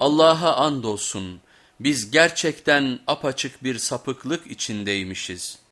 Allah'a andolsun biz gerçekten apaçık bir sapıklık içindeymişiz.''